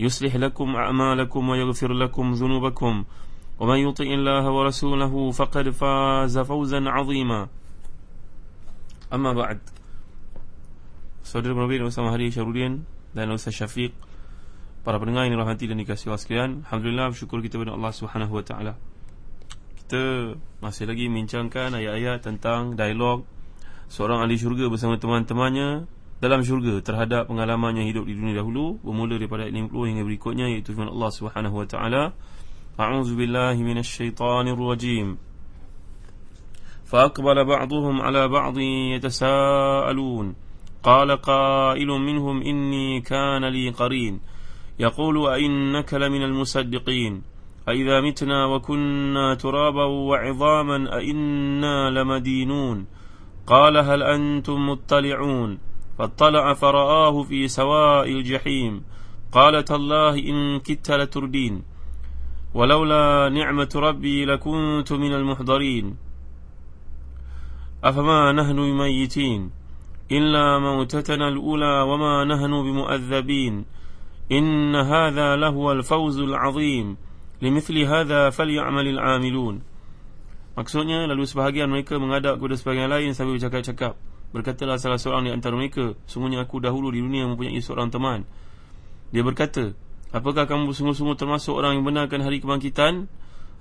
يصلح لكم أعمالكم ويغفر لكم ذنوبكم ومن يطع الله ورسوله فقد فاز فوزا عظيما أما بعد Saudara Mabin bersama Hari Syarudin dan Ustaz Syafiq Para pendengar yang dirahmati dan dikasihi Allah sekalian Alhamdulillah bersyukur kita kepada Allah Subhanahu Wa Taala. Kita masih lagi bincangkan ayat-ayat tentang dialog Seorang ahli syurga bersama teman-temannya dalam syurga terhadap pengalamannya hidup di dunia dahulu bermula daripada ayat 50 hingga berikutnya iaitu firman Allah Subhanahu wa taala A'udzu billahi minasyaitonir rajim فأقبل بعضهم على بعض يتساءلون قال قائل منهم إني كان لي قرين يقول أئنك لمن المصدقين أئذا متنا وكنا ترابا وعظاما أئنا لمدينون قال هل أنتم مطلعون فاطلع فرآه في سواء الجحيم قال تالله إن كدت لتردين ولولا نعمة ربي لكنت من المحضرين أفما نهن بميتين إلا موتتنا الأولى وما نهن بمؤذبين إن هذا لهو الفوز العظيم لمثل هذا فليعمل العاملون Maksudnya lalu sebahagian mereka mengadap kepada sebahagian lain sambil bercakap-cakap Berkatalah salah seorang di antara mereka Sungguhnya aku dahulu di dunia mempunyai seorang teman Dia berkata Apakah kamu sungguh-sungguh termasuk orang yang benarkan hari kebangkitan?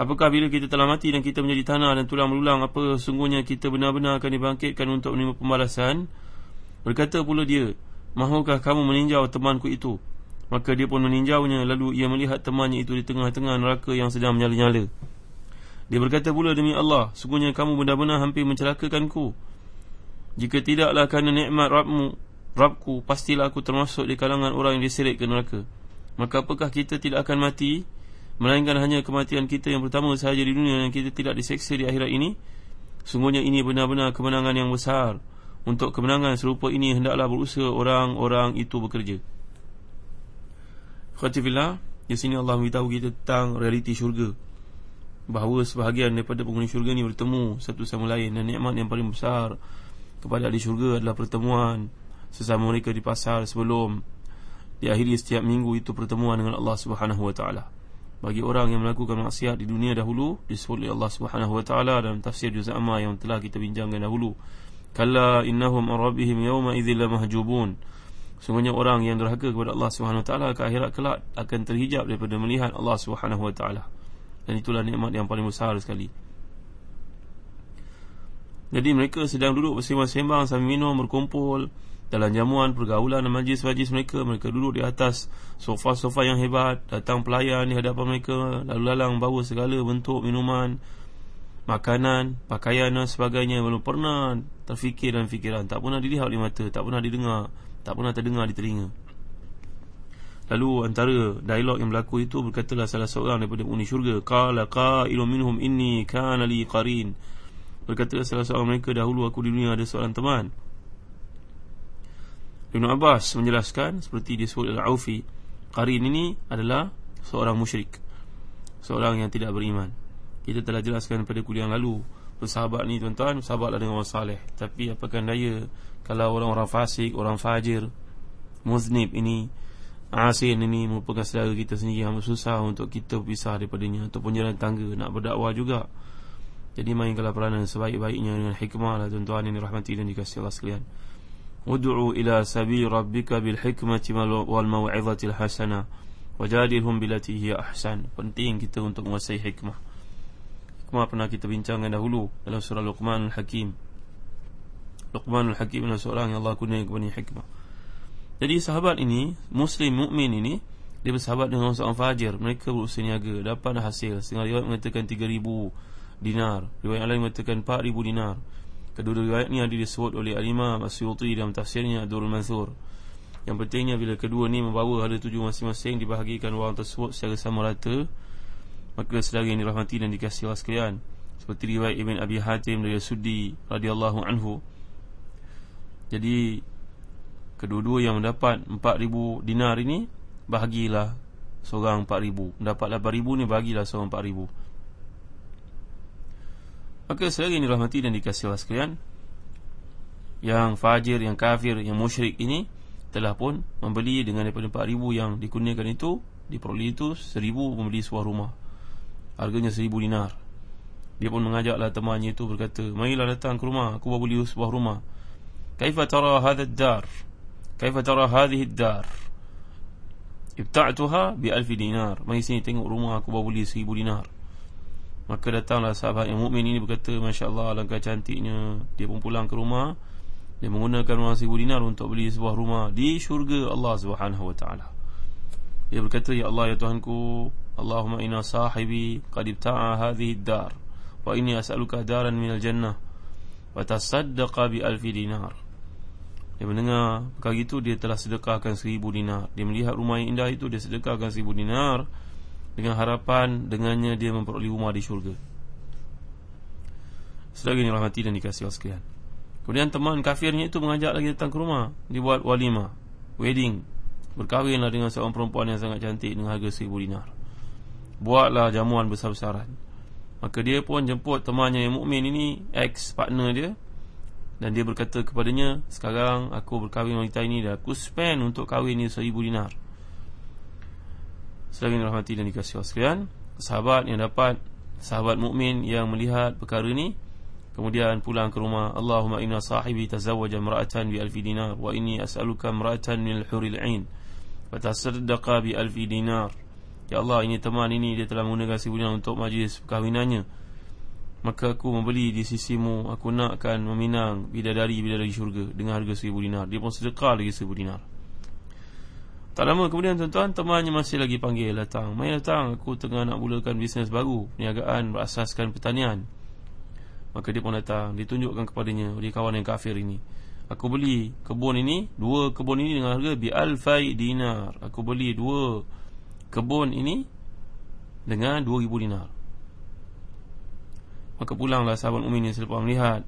Apakah bila kita telah mati dan kita menjadi tanah dan tulang berulang Apa sungguhnya kita benar-benar akan dibangkitkan untuk menerima pembalasan? Berkata pula dia Mahukah kamu meninjau temanku itu? Maka dia pun meninjaunya Lalu ia melihat temannya itu di tengah-tengah neraka yang sedang menyala-nyala Dia berkata pula demi Allah Sungguhnya kamu benar-benar hampir mencelakakanku Jika tidaklah kerana nikmat Rabbmu Rabbku Pastilah aku termasuk di kalangan orang yang diseret ke neraka. Maka apakah kita tidak akan mati? Melainkan hanya kematian kita yang pertama sahaja di dunia Yang kita tidak diseksa di akhirat ini? Sungguhnya ini benar-benar kemenangan yang besar. Untuk kemenangan serupa ini Hendaklah berusaha orang-orang itu bekerja. Khatifillah Di sini Allah beritahu kita tentang realiti syurga. Bahawa sebahagian daripada penghuni syurga ni bertemu Satu sama lain Dan nikmat yang paling besar Kepada ahli syurga adalah pertemuan Sesama mereka di pasar sebelum Diakhiri setiap minggu itu pertemuan dengan Allah subhanahu wa ta'ala Bagi orang yang melakukan maksiat di dunia dahulu Disebut oleh Allah subhanahu wa ta'ala Dalam tafsir juz amma yang telah kita bincangkan dahulu Kalla innahum arabihim yawma idhila mahjubun Sungguhnya orang yang derhaka kepada Allah Subhanahu Wa Taala ke akhirat kelak akan terhijab daripada melihat Allah Subhanahu Wa Taala. Dan itulah nikmat yang paling besar sekali. Jadi mereka sedang duduk bersembang-sembang sambil minum berkumpul dalam jamuan pergaulan dan majlis-majlis mereka. Mereka duduk di atas sofa-sofa yang hebat datang pelayan di hadapan mereka lalu lalang bawa segala bentuk minuman makanan pakaian dan sebagainya. Belum pernah terfikir dan fikiran. Tak pernah dilihat oleh mata tak pernah didengar tak pernah terdengar di telinga. Lalu antara dialog yang berlaku itu Berkatalah salah seorang daripada uni syurga Qala qa'ilu minhum inni kana li qarin Berkatalah salah seorang mereka Dahulu aku di dunia ada seorang teman. Ibn Abbas menjelaskan Seperti disebut Al-Aufi Qarin ini adalah seorang musyrik Seorang yang tidak beriman. Kita telah jelaskan pada kuliah yang lalu Bersahabat ni tuan-tuan Bersahabatlah dengan orang salih Tapi apakah daya kalau orang-orang fasik, orang fajir Muznib ini Asin ini merupakan saudara kita sendiri Yang susah untuk kita berpisah daripadanya Ataupun jalan tangga nak berdakwah juga Jadi mainkanlah peranan sebaik-baiknya Dengan hikmah lah tuan-tuan yang dirahmati dan dikasih Allah sekalian Udu'u ila sabi rabbika bil hikmati wal maw'izatil hasanah Wajadilhum bilati hiya ahsan Penting kita untuk menguasai hikmah hikmah pernah kita bincangkan dahulu dalam surah Luqman Al-Hakim. Luqman Al-Hakim adalah seorang yang Allah kurniakan kepada hikmah. Jadi sahabat ini, muslim mukmin ini, dia bersahabat dengan seorang fajir. Mereka berusaha niaga, dapat hasil. Setengah riwayat mengatakan 3000 dinar, riwayat lain mengatakan 4000 dinar. Kedua-dua riwayat ini disebut oleh Al-Imam Asyuti dalam tafsirnya Ad-Durul Mansur. Yang pentingnya bila kedua ni membawa harta tuju masing-masing dibahagikan wang tersebut secara sama rata maka saudara yang dirahmati dan dikasihi Allah sekalian. Seperti riwayat Ibn Abi Hatim dari Sudi radhiyallahu anhu. Jadi kedua-dua yang mendapat 4000 dinar ini bahagilah seorang 4000 mendapat 8000 ni bahagilah seorang 4000 maka saudara yang dirahmati dan dikasihi Allah sekalian yang fajir yang kafir yang musyrik ini telah pun membeli dengan daripada 4000 yang dikurniakan itu diperoleh itu 1000 membeli sebuah rumah. Harganya seribu dinar. Dia pun mengajaklah temannya itu berkata Marilah datang ke rumah Aku bawa beli sebuah rumah. Kaifa tara hadha dar Kaifa tara hadhihi dar Ibta'tuha bi alfi dinar. Mari sini tengok rumah aku bawa beli seribu dinar Maka datanglah sahabat yang mukmin ini berkata Masya Allah langkah cantiknya Dia pun pulang ke rumah Dia menggunakan rumah seribu dinar untuk beli sebuah rumah Di syurga Allah subhanahu wa ta'ala Dia berkata Ya Allah ya Tuhanku Allahumma inna sahibi qad ibta'a hadhihi ad-dar wa inni as'aluka daran min al-jannah wa tasaddaqa bi alfi dinar. Dia mendengar perkara itu dia telah sedekahkan seribu dinar. Dia melihat rumah yang indah itu dia sedekahkan seribu dinar dengan harapan dengannya dia memperoleh rumah di syurga. Sedang ini rahmati dan dikasih Allah sekalian. Kemudian teman kafirnya itu mengajak lagi datang ke rumah Dibuat walimah Wedding Berkahwinlah dengan seorang perempuan yang sangat cantik Dengan harga seribu dinar buatlah jamuan besar-besaran. Maka dia pun jemput temannya yang mukmin ini, ex partner dia dan dia berkata kepadanya, "Sekarang aku berkahwin wanita ini dan aku spend untuk kahwin ni seribu dinar." Selain rahmati dan dikasihi sekalian, sahabat yang dapat sahabat mukmin yang melihat perkara ini kemudian pulang ke rumah, "Allahumma inna sahibi tazawwaja imra'atan bi alfi dinar wa inni as'aluka imra'atan min al-huril 'ain." Fatasaddaqa bi alfi dinar. Ya Allah ini teman ini dia telah menggunakan seribu dinar untuk majlis perkahwinannya. Maka aku membeli di sisimu Aku nakkan meminang bidadari-bidadari syurga Dengan harga seribu dinar. Dia pun sedekah lagi seribu dinar Tak lama kemudian tuan-tuan Temannya masih lagi panggil datang. Mari datang aku tengah nak mulakan bisnes baru Perniagaan berasaskan pertanian. Maka dia pun datang Ditunjukkan kepadanya oleh kawan yang kafir ini. Aku beli kebun ini Dua kebun ini dengan harga Bi alfai dinar. Aku beli dua kebun ini dengan 2000 dinar. Maka pulanglah sahabat mukmin selepas melihat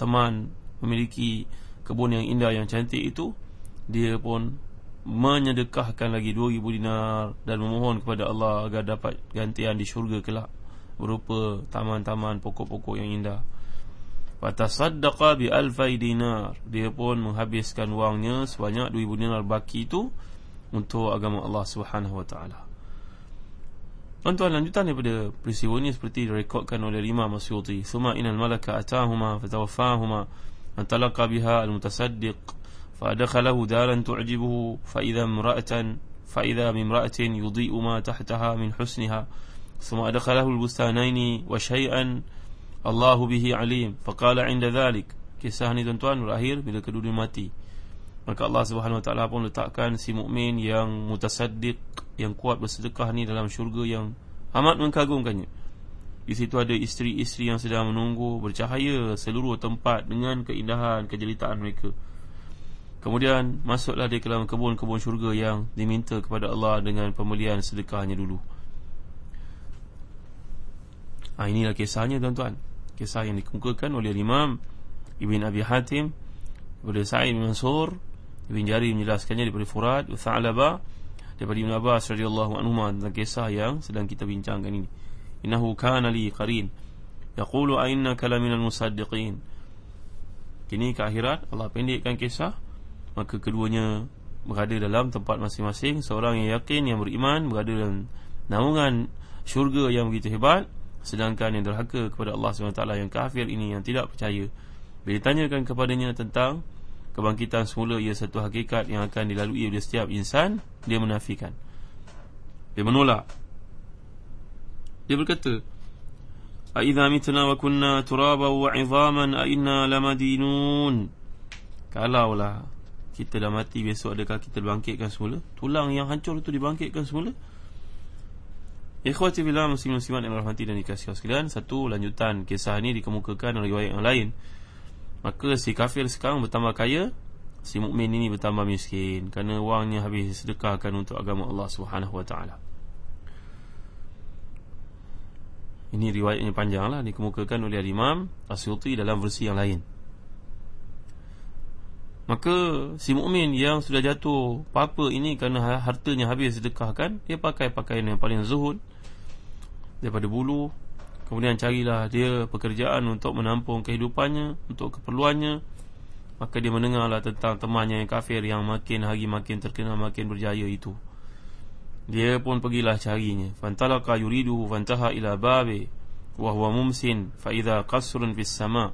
teman memiliki kebun yang indah yang cantik itu, dia pun menyedekahkan lagi 2000 dinar dan memohon kepada Allah agar dapat gantian di syurga kelak berupa taman-taman pokok-pokok yang indah. Fatasaddaqa bi alfai dinar. Dia pun menghabiskan wangnya sebanyak 2000 dinar baki itu untuk agama Allah Subhanahu wa taala. Tuan-tuan lanjutan daripada peristiwa ini seperti direkodkan oleh Imam Masyuti. Suma inal malaka atahuma fatawaffahuma an talaqa biha al-mutasaddiq idha imra'atan fa idha mimra'atin yudhi'u ma tahtaha min husniha thumma adkhalahu al-bustanaini wa shay'an Allah bihi alim fa qala 'inda dhalik kisah ini tuan-tuan berakhir bila kedua-dua mati Maka Allah Subhanahu Wa Taala pun letakkan si mukmin yang mutasaddiq yang kuat bersedekah ni dalam syurga yang amat mengagumkannya. Di situ ada isteri-isteri yang sedang menunggu bercahaya seluruh tempat dengan keindahan kejelitaan mereka. Kemudian masuklah dia ke dalam kebun-kebun syurga yang diminta kepada Allah dengan pembelian sedekahnya dulu. Ha, inilah kisahnya tuan-tuan. Kisah yang dikemukakan oleh Imam Ibn Abi Hatim Kepada Sa'id Mansur Ibn Jari menjelaskannya daripada Furat Tha'laba daripada Ibn Abbas radhiyallahu anhu tentang kisah yang sedang kita bincangkan ini. Innahu kana li qarin yaqulu ainnaka laminal musaddiqin. Kini ke akhirat Allah pendekkan kisah maka keduanya berada dalam tempat masing-masing. Seorang yang yakin yang beriman berada dalam naungan syurga yang begitu hebat. Sedangkan yang derhaka kepada Allah SWT yang kafir ini yang tidak percaya. Bila ditanyakan kepadanya tentang kebangkitan semula ia satu hakikat yang akan dilalui oleh setiap insan dia menafikan. Dia menolak. Dia berkata Aidha mitna wa kunna turaba wa idhaman Aina lamadinun. Kalaulah kita dah mati besok adakah kita dibangkitkan semula? Tulang yang hancur itu dibangkitkan semula? Ikhwati bila muslim-muslimat yang rahmati dan dikasih sekalian Satu lanjutan kisah ini dikemukakan oleh riwayat yang lain. Maka si kafir sekarang bertambah kaya Si mukmin ini bertambah miskin Kerana wangnya habis sedekahkan untuk agama Allah Subhanahu Wa Taala. Ini riwayatnya panjang lah Dikemukakan oleh Imam Asyuti dalam versi yang lain Maka si mukmin yang sudah jatuh Apa ini kerana ha-, hartanya habis sedekahkan Dia pakai pakaian yang paling zuhud Daripada bulu. Kemudian carilah dia pekerjaan untuk menampung kehidupannya Untuk keperluannya. Maka dia mendengarlah tentang temannya yang kafir Yang makin hari makin terkenal makin berjaya itu. Dia pun pergilah carinya. Fantalaka yuridu fantaha ila babi wa huwa mumsin fa idza qasrun fis sama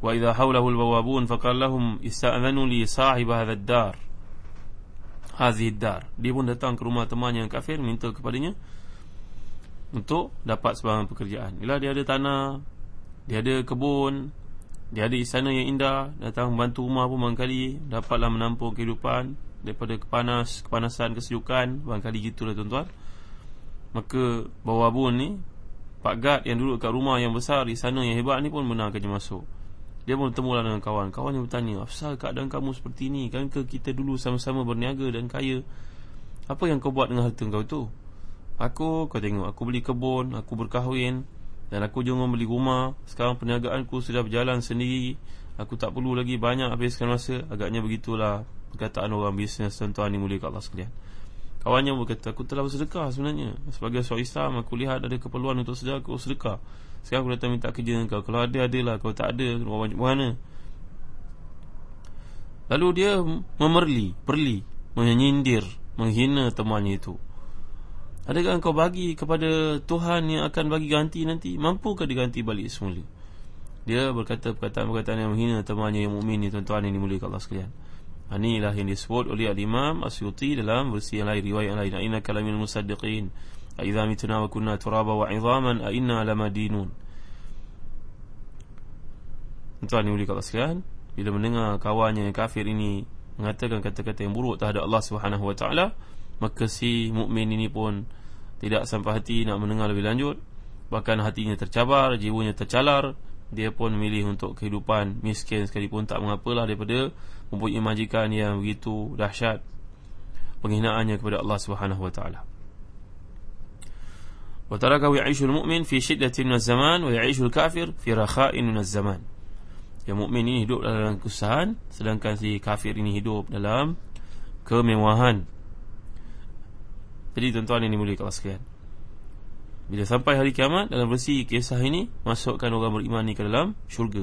hawlahu al bawabun faqala lahum ista'dhanu li sahib hadha ad-dar. Hadhihi ad-dar. Dia pun datang ke rumah temannya yang kafir minta kepadanya untuk dapat sebarang pekerjaan. Ialah dia ada tanah dia ada kebun dia ada istana yang indah datang membantu rumah pun barangkali dapatlah menampung kehidupan daripada kepanas, kepanasan, kesejukan Barangkali gitulah tuan-tuan. Maka bawa abun ni Pak Gad yang duduk kat rumah yang besar Di sana yang hebat ni pun benarkan masuk Dia pun bertemu lah dengan kawan. Kawan yang bertanya Apasal keadaan kamu seperti ni? Kan ke kita dulu sama-sama berniaga dan kaya? Apa yang kau buat dengan harta kau tu? Aku, kau tengok Aku beli kebun, aku berkahwin Dan aku jangan beli rumah. Sekarang perniagaanku sudah berjalan sendiri. Aku tak perlu lagi banyak habiskan masa. Agaknya begitulah perkataan orang bisnes tuan-tuan ni mulia kat Allah sekalian Kawannya berkata aku telah bersedekah sebenarnya. Sebagai seorang Islam aku lihat ada keperluan untuk sedekah aku sedekah Sekarang aku datang minta kerja dengan kau. Kalau ada adalah kalau tak ada orang mana? Lalu dia memerli, perli Menyindir, menghina temannya itu. Adakah kau bagi kepada Tuhan yang akan bagi ganti nanti? Mampukah diganti balik semula? Dia berkata perkataan-perkataan yang menghina temannya yang mukmin ni tuan-tuan ini mulia kat Allah sekalian Inilah yang disebut oleh Al-Imam Asyuti dalam versi yang lain Riwayat lain. Aina kalamin musaddiqin. Aidha mituna wa kunna turaba wa idhaman Aina lamadinun Tuan ni boleh kata Bila mendengar kawannya yang kafir ini Mengatakan kata-kata yang buruk terhadap Allah Subhanahu Wa Taala, Maka si mukmin ini pun Tidak sampai hati nak mendengar lebih lanjut. Bahkan hatinya tercabar Jiwanya tercalar dia pun memilih untuk kehidupan miskin sekalipun tak mengapalah daripada mempunyai majikan yang begitu dahsyat penghinaannya kepada Allah Subhanahu wa taala. Wa taraka ya'ishu al-mu'min fi shiddatin min az-zaman wa ya'ishu al-kafir fi rakha'in min az-zaman. Yang mukmin ini hidup dalam kesusahan sedangkan si kafir ini hidup dalam kemewahan. Jadi tuan-tuan ini mulia kelas sekalian. Bila sampai hari kiamat Dalam versi kisah ini Masukkan orang beriman ni ke dalam syurga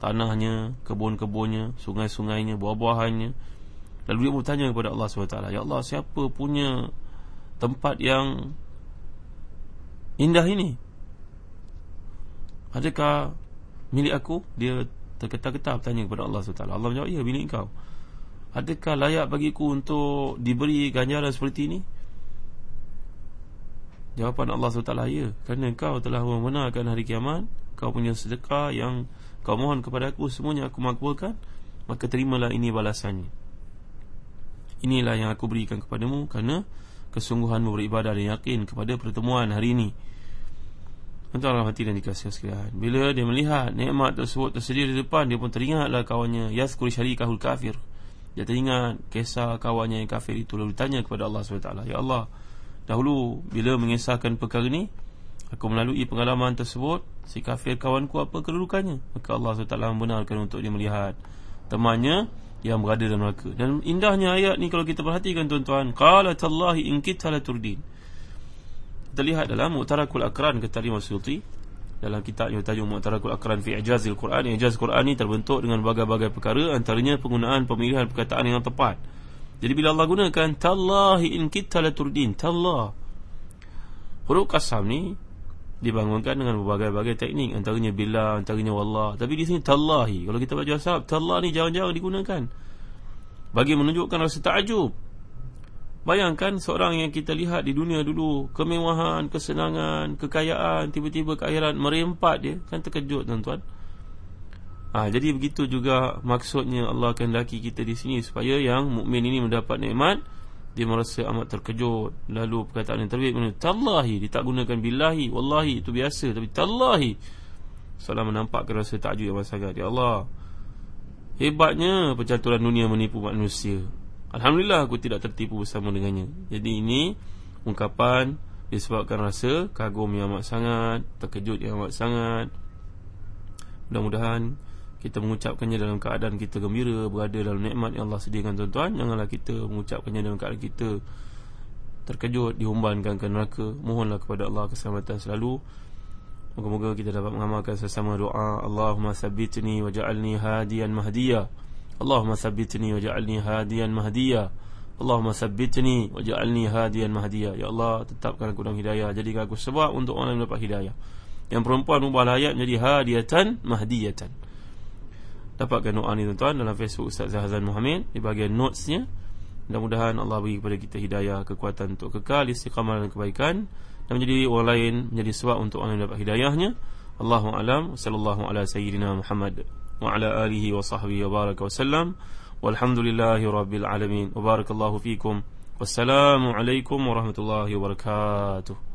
Tanahnya, kebun-kebunnya Sungai-sungainya, buah-buahannya. Lalu dia bertanya kepada Allah SWT Ya Allah, siapa punya Tempat yang Indah ini? Adakah Milik aku? Dia terketar-ketar bertanya kepada Allah SWT Allah menjawab, ya milik kau Adakah layak bagiku untuk Diberi ganjaran seperti ini? Jawapan Allah SWT ya Kerana kau telah membenarkan hari kiamat Kau punya sedekah yang Kau mohon kepada aku semuanya aku makbulkan Maka terimalah ini balasannya. Inilah yang aku berikan kepadamu Kerana kesungguhanmu beribadah dan yakin Kepada pertemuan hari ini. Untuk Allah hati dan dikasih sekalian. Bila dia melihat nikmat tersebut tersedia di depan Dia pun teringatlah kawannya Yaskuri syarikahul kafir. Dia teringat kisah kawannya yang kafir itu Lalu tanya kepada Allah SWT Ya Allah Dahulu bila mengisahkan perkara ini Aku melalui pengalaman tersebut Si kafir kawanku apa kedudukannya? Maka Allah SWT membenarkan untuk dia melihat Temannya yang berada dalam neraka. Dan indahnya ayat ni kalau kita perhatikan tuan-tuan Qala tallahi in kita lihat dalam Mu'tarakul Akran kata Imam Suyuti Dalam kitab yang tajuk Mu'tarakul Akran fi Ijazil Quran. Ijaz Quran ni terbentuk dengan berbagai-bagai perkara Antaranya penggunaan pemilihan perkataan yang tepat. Jadi bila Allah gunakan tallahi in kita la turdin tallah. Huruf qasam ni dibangunkan dengan berbagai-bagai teknik. Antaranya bila antaranya wallah. Tapi di sini tallahi. Kalau kita baca Arab tallah ni jarang-jarang digunakan. Bagi menunjukkan rasa takjub. Bayangkan seorang yang kita lihat di dunia dulu Kemewahan, kesenangan, kekayaan Tiba-tiba ke akhirat merempat dia. Kan terkejut tuan-tuan. Ha, Jadi begitu juga maksudnya Allah laki kita di sini Supaya yang mukmin ini mendapat nikmat Dia merasa amat terkejut. Lalu perkataan yang terbit Tallahi, dia tak gunakan billahi Wallahi, itu biasa. Tapi tallahi. Salah menampakkan rasa takjub yang sangat. Ya Allah. Hebatnya percaturan dunia menipu manusia. Alhamdulillah aku tidak tertipu bersama dengannya. Jadi ini ungkapan disebabkan rasa kagum yang amat sangat Terkejut yang amat sangat. Mudah-mudahan kita mengucapkannya dalam keadaan kita gembira Berada dalam nikmat yang Allah sediakan tuan-tuan. Janganlah kita mengucapkannya dalam keadaan kita Terkejut, dihumbankan ke neraka. Mohonlah kepada Allah keselamatan selalu. Moga-moga kita dapat mengamalkan sesama doa. Allahumma sabitni wa ja'alni hadiyan mahdiyah Allahumma sabbitni waj'alni hadiyan mahdiya. Allahumma sabbitni waj'alni hadiyan mahdiya. Ya Allah tetapkan aku dalam hidayah. Jadikan aku sebab untuk orang yang dapat hidayah. Yang perempuan ubah hayat menjadi hadiyatan mahdiyatan dapatkan doa ni tuan-tuan dalam Facebook Ustaz Zahazan Muhammad di bahagian notesnya. Mudah-mudahan Allah bagi kepada kita hidayah, kekuatan untuk kekal istiqamah dan kebaikan dan menjadi orang lain menjadi sebab untuk orang yang dapat hidayahnya. Allahu a'lam. Sallallahu ala sayyidina Muhammad wa ala alihi wa sahbihi wa baraka wa sallam. Walhamdulillahi rabbil alamin. Wa barakallahu fikum. Wassalamu alaikum warahmatullahi wabarakatuh.